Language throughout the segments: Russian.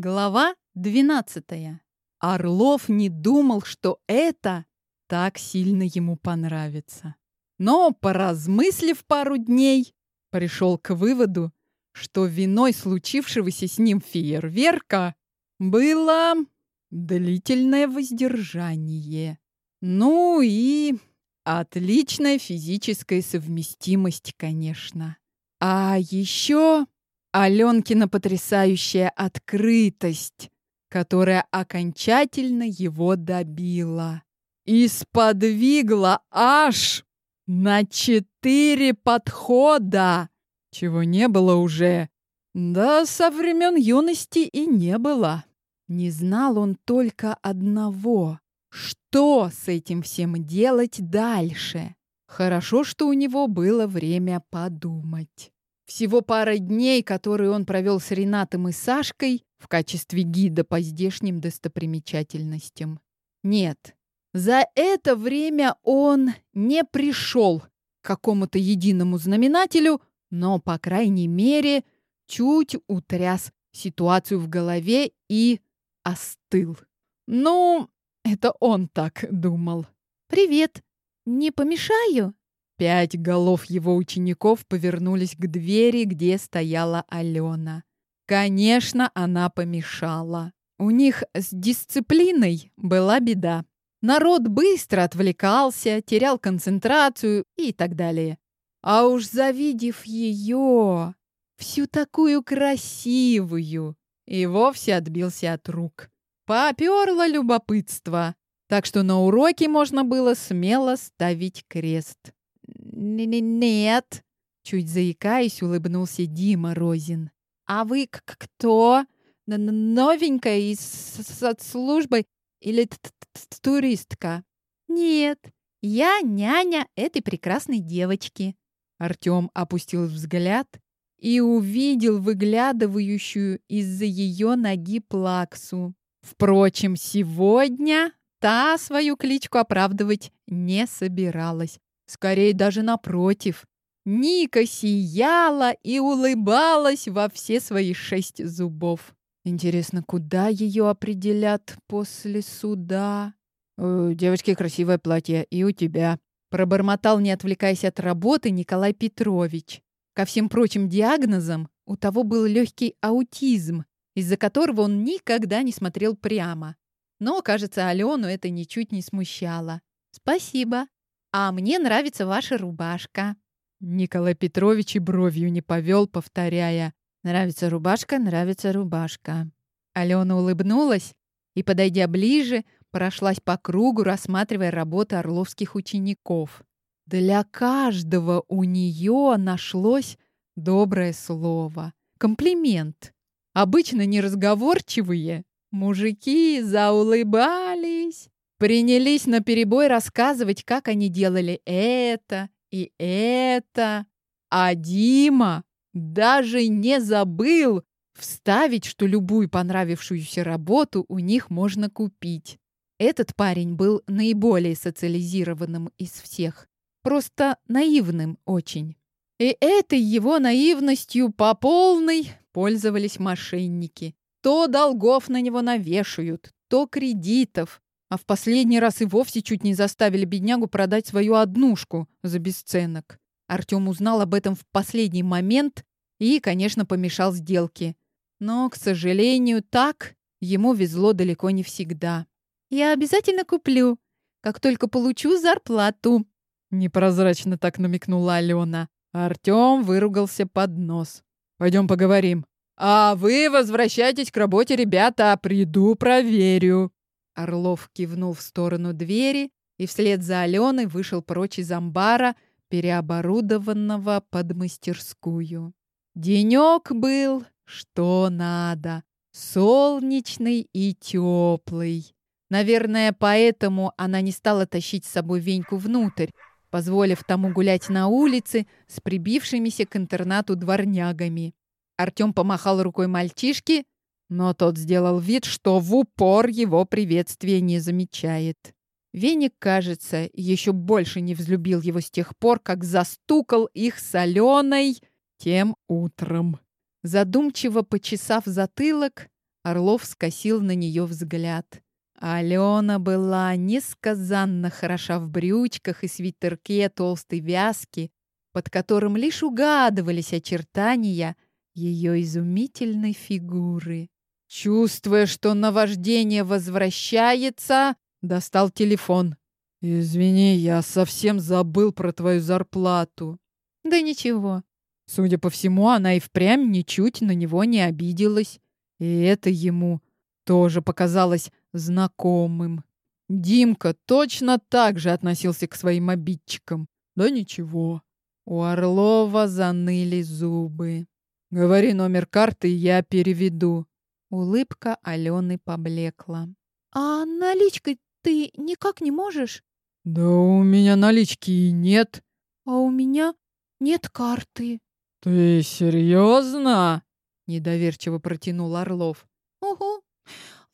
Глава 12. Орлов не думал, что это так сильно ему понравится. Но, поразмыслив пару дней, пришел к выводу, что виной случившегося с ним фейерверка было длительное воздержание. Ну и отличная физическая совместимость, конечно. А еще Аленкина потрясающая открытость, которая окончательно его добила. И сподвигла аж на четыре подхода, чего не было уже. Да со времен юности и не было. Не знал он только одного. Что с этим всем делать дальше? Хорошо, что у него было время подумать. Всего пара дней, которые он провел с Ренатом и Сашкой в качестве гида по здешним достопримечательностям. Нет, за это время он не пришел к какому-то единому знаменателю, но, по крайней мере, чуть утряс ситуацию в голове и остыл. Ну, это он так думал. «Привет! Не помешаю?» Пять голов его учеников повернулись к двери, где стояла Алена. Конечно, она помешала. У них с дисциплиной была беда. Народ быстро отвлекался, терял концентрацию и так далее. А уж завидев ее, всю такую красивую, и вовсе отбился от рук. Поперло любопытство, так что на уроке можно было смело ставить крест. «Нет», — чуть заикаясь, улыбнулся Дима Розин. «А вы кто? Новенькая из соцслужбы или туристка?» «Нет, я няня этой прекрасной девочки». Артём опустил взгляд и увидел выглядывающую из-за ее ноги плаксу. Впрочем, сегодня та свою кличку оправдывать не собиралась. Скорее даже напротив. Ника сияла и улыбалась во все свои шесть зубов. Интересно, куда ее определят после суда? «Э, «Девочки, красивое платье, и у тебя», — пробормотал, не отвлекаясь от работы, Николай Петрович. Ко всем прочим диагнозам у того был легкий аутизм, из-за которого он никогда не смотрел прямо. Но, кажется, Алену это ничуть не смущало. «Спасибо», а мне нравится ваша рубашка. Николай Петрович и бровью не повел, повторяя. Нравится рубашка, нравится рубашка. Алена улыбнулась и, подойдя ближе, прошлась по кругу, рассматривая работы орловских учеников. Для каждого у нее нашлось доброе слово. Комплимент. Обычно неразговорчивые мужики заулыбались принялись на перебой рассказывать, как они делали это и это. А Дима даже не забыл вставить, что любую понравившуюся работу у них можно купить. Этот парень был наиболее социализированным из всех. Просто наивным очень. И этой его наивностью по полной пользовались мошенники. То долгов на него навешают, то кредитов, а в последний раз и вовсе чуть не заставили беднягу продать свою однушку за бесценок. Артём узнал об этом в последний момент и, конечно, помешал сделке. Но, к сожалению, так ему везло далеко не всегда. «Я обязательно куплю, как только получу зарплату», — непрозрачно так намекнула Алена. Артём выругался под нос. «Пойдем поговорим». «А вы возвращайтесь к работе, ребята, приду проверю». Орлов кивнул в сторону двери и вслед за Аленой вышел прочь из амбара, переоборудованного под мастерскую. Денек был что надо, солнечный и теплый. Наверное, поэтому она не стала тащить с собой Веньку внутрь, позволив тому гулять на улице с прибившимися к интернату дворнягами. Артем помахал рукой мальчишке, но тот сделал вид, что в упор его приветствия не замечает. Веник, кажется, еще больше не взлюбил его с тех пор, как застукал их соленой тем утром. Задумчиво почесав затылок, Орлов скосил на нее взгляд. Алена была несказанно хороша в брючках и свитерке толстой вязки, под которым лишь угадывались очертания ее изумительной фигуры. Чувствуя, что наваждение возвращается, достал телефон. «Извини, я совсем забыл про твою зарплату». «Да ничего». Судя по всему, она и впрямь ничуть на него не обиделась. И это ему тоже показалось знакомым. Димка точно так же относился к своим обидчикам. Да ничего. У Орлова заныли зубы. Говори номер карты, я переведу. Улыбка Алены поблекла. А наличкой ты никак не можешь? Да у меня налички и нет. А у меня нет карты. Ты серьезно? Недоверчиво протянул Орлов. Угу.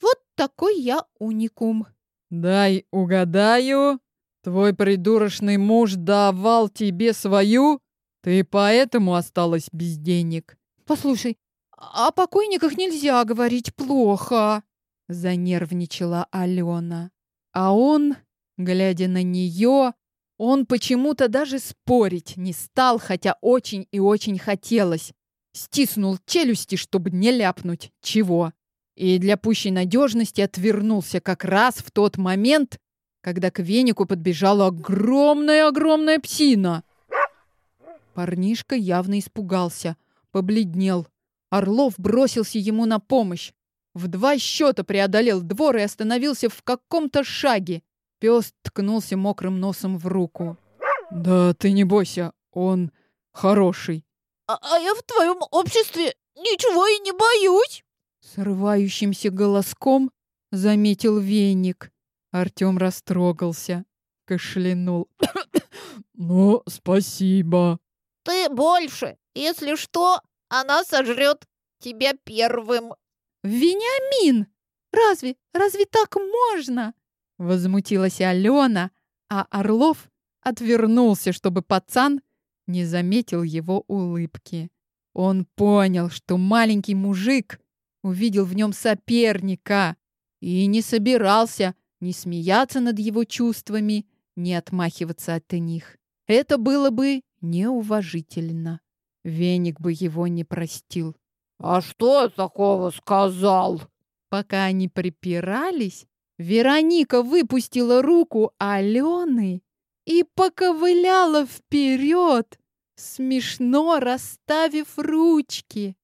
Вот такой я уникум. Дай угадаю. Твой придурочный муж давал тебе свою? Ты поэтому осталась без денег? Послушай, о покойниках нельзя говорить плохо. Занервничала Алена. А он, глядя на нее, он почему-то даже спорить не стал, хотя очень и очень хотелось. Стиснул челюсти, чтобы не ляпнуть. Чего? И для пущей надежности отвернулся как раз в тот момент, когда к венику подбежала огромная-огромная псина. Парнишка явно испугался, побледнел. Орлов бросился ему на помощь. В два счета преодолел двор и остановился в каком-то шаге. Пес ткнулся мокрым носом в руку. «Да ты не бойся, он хороший». «А, а я в твоем обществе ничего и не боюсь!» Срывающимся голоском заметил веник. Артем растрогался, кашлянул. «Ну, спасибо». «Ты больше. Если что, она сожрет тебя первым». «Вениамин! Разве, разве так можно?» Возмутилась Алена, а Орлов отвернулся, чтобы пацан не заметил его улыбки. Он понял, что маленький мужик увидел в нем соперника и не собирался ни смеяться над его чувствами, ни отмахиваться от них. Это было бы неуважительно. Веник бы его не простил. «А что я такого сказал?» Пока они припирались, Вероника выпустила руку Алены и поковыляла вперед, смешно расставив ручки.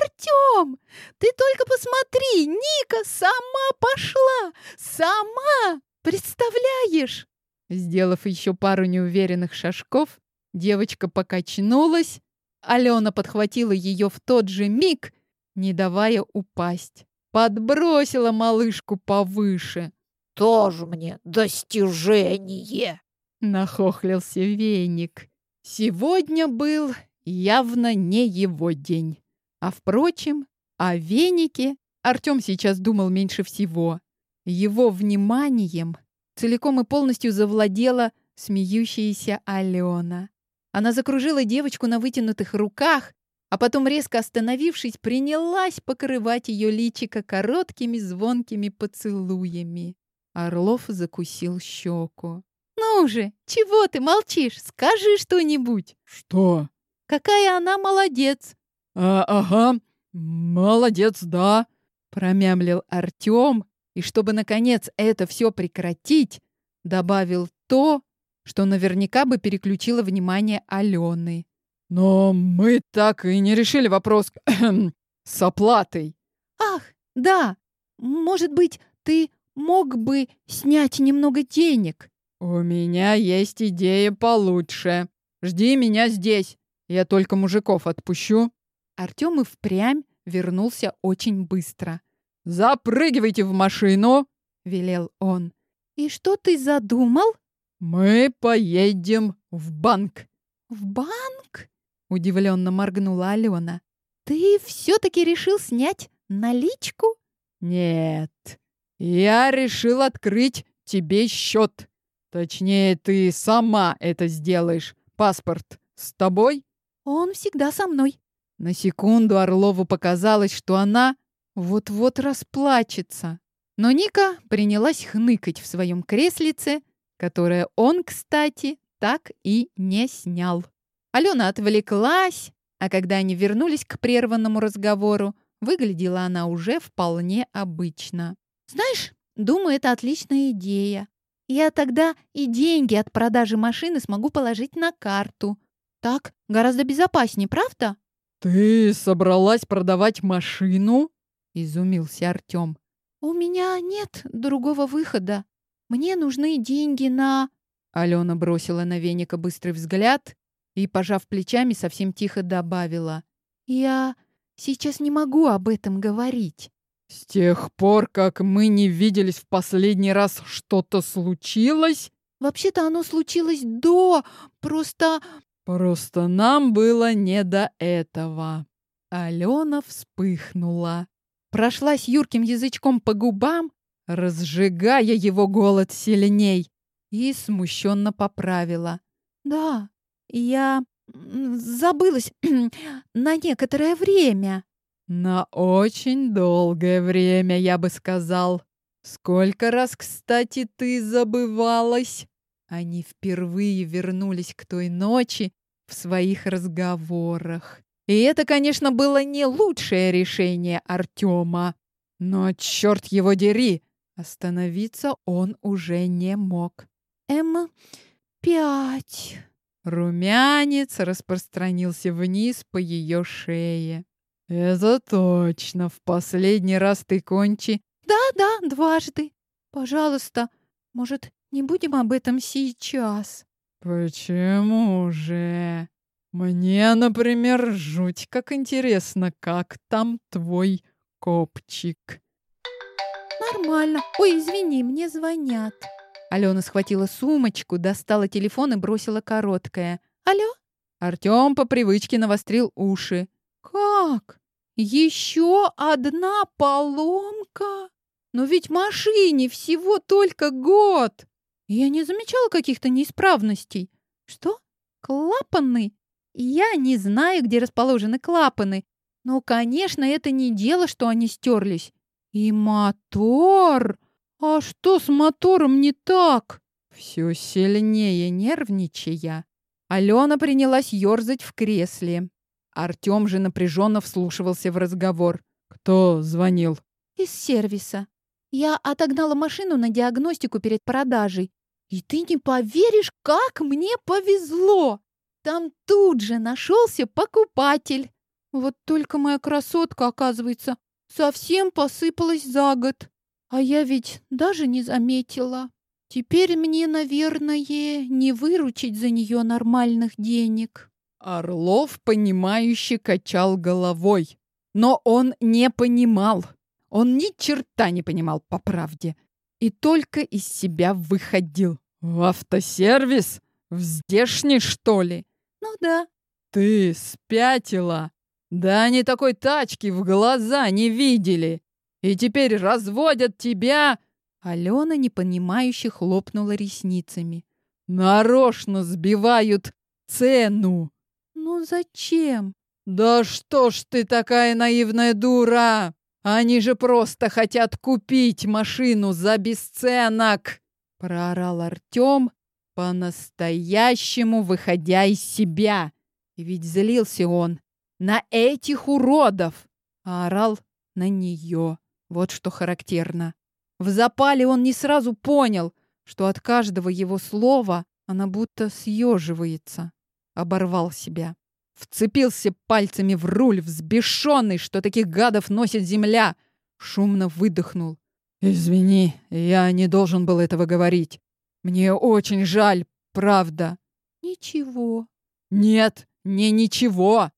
«Артем, ты только посмотри, Ника сама пошла! Сама! Представляешь?» Сделав еще пару неуверенных шажков, девочка покачнулась Алена подхватила ее в тот же миг, не давая упасть. Подбросила малышку повыше. «Тоже мне достижение!» Нахохлился веник. Сегодня был явно не его день. А впрочем, о венике Артем сейчас думал меньше всего. Его вниманием целиком и полностью завладела смеющаяся Алена. Она закружила девочку на вытянутых руках, а потом, резко остановившись, принялась покрывать ее личико короткими звонкими поцелуями. Орлов закусил щеку. «Ну же, чего ты молчишь? Скажи что-нибудь!» «Что?» «Какая она молодец!» а, «Ага, молодец, да!» Промямлил Артем, и чтобы, наконец, это все прекратить, добавил то, что наверняка бы переключило внимание Алены. Но мы так и не решили вопрос с оплатой. Ах, да. Может быть, ты мог бы снять немного денег? У меня есть идея получше. Жди меня здесь. Я только мужиков отпущу. Артем и впрямь вернулся очень быстро. Запрыгивайте в машину, велел он. И что ты задумал? «Мы поедем в банк». «В банк?» — удивленно моргнула Алена. «Ты все-таки решил снять наличку?» «Нет, я решил открыть тебе счет. Точнее, ты сама это сделаешь. Паспорт с тобой?» «Он всегда со мной». На секунду Орлову показалось, что она вот-вот расплачется. Но Ника принялась хныкать в своем креслице, которое он, кстати, так и не снял. Алена отвлеклась, а когда они вернулись к прерванному разговору, выглядела она уже вполне обычно. «Знаешь, думаю, это отличная идея. Я тогда и деньги от продажи машины смогу положить на карту. Так гораздо безопаснее, правда?» «Ты собралась продавать машину?» — изумился Артем. «У меня нет другого выхода. Мне нужны деньги на...» Алена бросила на веника быстрый взгляд и, пожав плечами, совсем тихо добавила. «Я сейчас не могу об этом говорить». «С тех пор, как мы не виделись в последний раз, что-то случилось?» «Вообще-то оно случилось до, просто...» «Просто нам было не до этого». Алена вспыхнула. Прошлась юрким язычком по губам, разжигая его голод сильней и смущенно поправила. «Да, я забылась на некоторое время». «На очень долгое время, я бы сказал. Сколько раз, кстати, ты забывалась?» Они впервые вернулись к той ночи в своих разговорах. И это, конечно, было не лучшее решение Артема. Но, черт его дери, остановиться он уже не мог. М пять. Румянец распространился вниз по ее шее. «Это точно. В последний раз ты кончи...» «Да-да, дважды. Пожалуйста, может, не будем об этом сейчас?» «Почему же? Мне, например, жуть как интересно, как там твой копчик». «Нормально. Ой, извини, мне звонят». Алена схватила сумочку, достала телефон и бросила короткое. «Алло?» Артем по привычке навострил уши. «Как? Еще одна поломка? Но ведь машине всего только год!» Я не замечала каких-то неисправностей. Что? Клапаны? Я не знаю, где расположены клапаны. Но, конечно, это не дело, что они стерлись. И мотор... «А что с мотором не так?» Все сильнее нервничая, Алена принялась ерзать в кресле. Артем же напряженно вслушивался в разговор. «Кто звонил?» «Из сервиса. Я отогнала машину на диагностику перед продажей. И ты не поверишь, как мне повезло! Там тут же нашелся покупатель. Вот только моя красотка, оказывается, совсем посыпалась за год. А я ведь даже не заметила. Теперь мне, наверное, не выручить за нее нормальных денег. Орлов, понимающе качал головой. Но он не понимал. Он ни черта не понимал, по правде. И только из себя выходил. В автосервис? В здешний, что ли? Ну да. Ты спятила. Да они такой тачки в глаза не видели и теперь разводят тебя!» Алена непонимающе хлопнула ресницами. «Нарочно сбивают цену!» «Ну зачем?» «Да что ж ты такая наивная дура! Они же просто хотят купить машину за бесценок!» Проорал Артем, по-настоящему выходя из себя. Ведь злился он на этих уродов, а орал на нее. Вот что характерно. В запале он не сразу понял, что от каждого его слова она будто съеживается. Оборвал себя. Вцепился пальцами в руль, взбешенный, что таких гадов носит земля. Шумно выдохнул. «Извини, я не должен был этого говорить. Мне очень жаль, правда». «Ничего». «Нет, не ничего.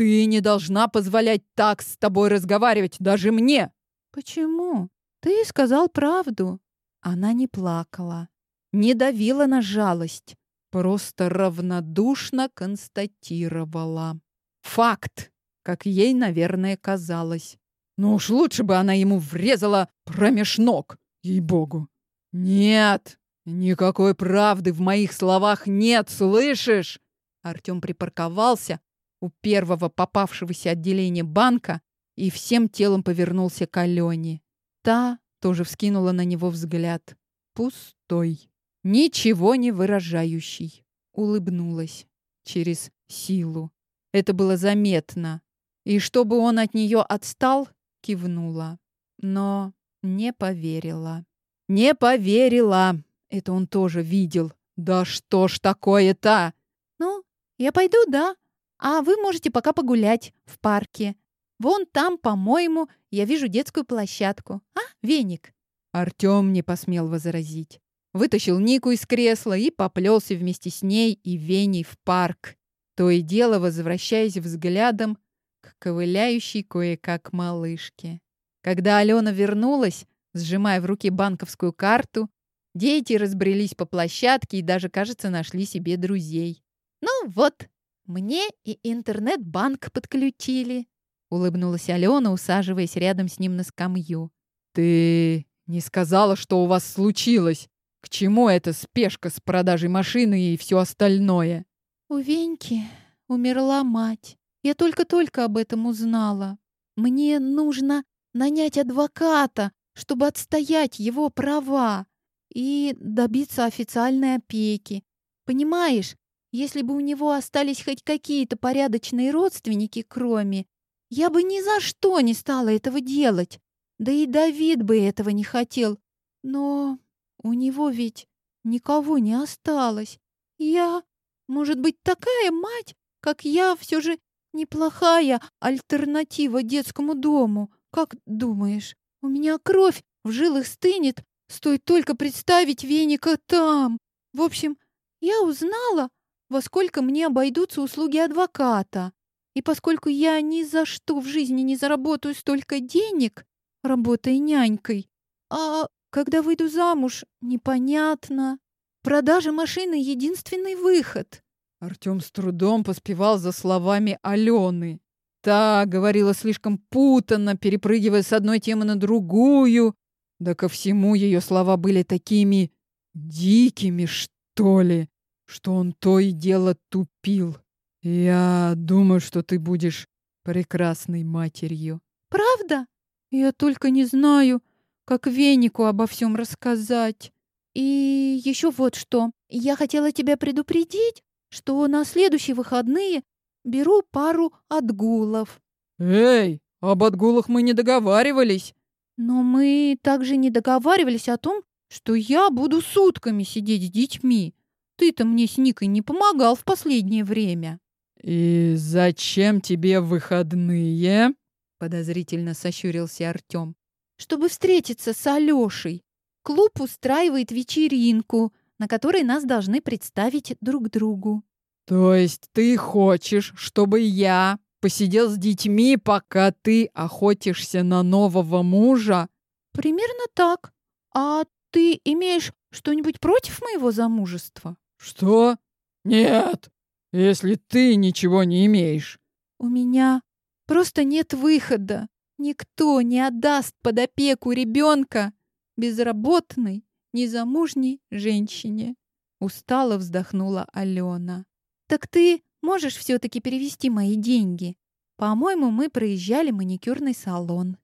Ты не должна позволять так с тобой разговаривать, даже мне. «Почему? Ты сказал правду». Она не плакала, не давила на жалость, просто равнодушно констатировала. Факт, как ей, наверное, казалось. Ну уж лучше бы она ему врезала промеж ног, ей-богу. «Нет, никакой правды в моих словах нет, слышишь?» Артем припарковался у первого попавшегося отделения банка и всем телом повернулся к Алене. Та тоже вскинула на него взгляд. Пустой, ничего не выражающий. Улыбнулась через силу. Это было заметно. И чтобы он от нее отстал, кивнула. Но не поверила. Не поверила. Это он тоже видел. Да что ж такое-то? Ну, я пойду, да. А вы можете пока погулять в парке. Вон там, по-моему, я вижу детскую площадку. А, веник?» Артём не посмел возразить. Вытащил Нику из кресла и поплелся вместе с ней и Веней в парк, то и дело возвращаясь взглядом к ковыляющей кое-как малышке. Когда Алена вернулась, сжимая в руке банковскую карту, дети разбрелись по площадке и даже, кажется, нашли себе друзей. «Ну вот, мне и интернет-банк подключили», Улыбнулась Алена, усаживаясь рядом с ним на скамью. «Ты не сказала, что у вас случилось? К чему эта спешка с продажей машины и все остальное?» «У Веньки умерла мать. Я только-только об этом узнала. Мне нужно нанять адвоката, чтобы отстоять его права и добиться официальной опеки. Понимаешь, если бы у него остались хоть какие-то порядочные родственники, кроме я бы ни за что не стала этого делать. Да и Давид бы этого не хотел. Но у него ведь никого не осталось. Я, может быть, такая мать, как я, все же неплохая альтернатива детскому дому. Как думаешь, у меня кровь в жилах стынет, стоит только представить веника там. В общем, я узнала, во сколько мне обойдутся услуги адвоката. И поскольку я ни за что в жизни не заработаю столько денег, работая нянькой, а когда выйду замуж, непонятно. Продажа машины — единственный выход. Артём с трудом поспевал за словами Алены. Та говорила слишком путанно, перепрыгивая с одной темы на другую. Да ко всему ее слова были такими дикими, что ли, что он то и дело тупил. Я думаю, что ты будешь прекрасной матерью. Правда? Я только не знаю, как Венику обо всем рассказать. И еще вот что. Я хотела тебя предупредить, что на следующие выходные беру пару отгулов. Эй, об отгулах мы не договаривались. Но мы также не договаривались о том, что я буду сутками сидеть с детьми. Ты-то мне с Никой не помогал в последнее время. «И зачем тебе выходные?» — подозрительно сощурился Артём. «Чтобы встретиться с Алёшей. Клуб устраивает вечеринку, на которой нас должны представить друг другу». «То есть ты хочешь, чтобы я посидел с детьми, пока ты охотишься на нового мужа?» «Примерно так. А ты имеешь что-нибудь против моего замужества?» «Что? Нет!» если ты ничего не имеешь? У меня просто нет выхода. Никто не отдаст под опеку ребенка безработной, незамужней женщине. Устало вздохнула Алена. Так ты можешь все-таки перевести мои деньги? По-моему, мы проезжали маникюрный салон.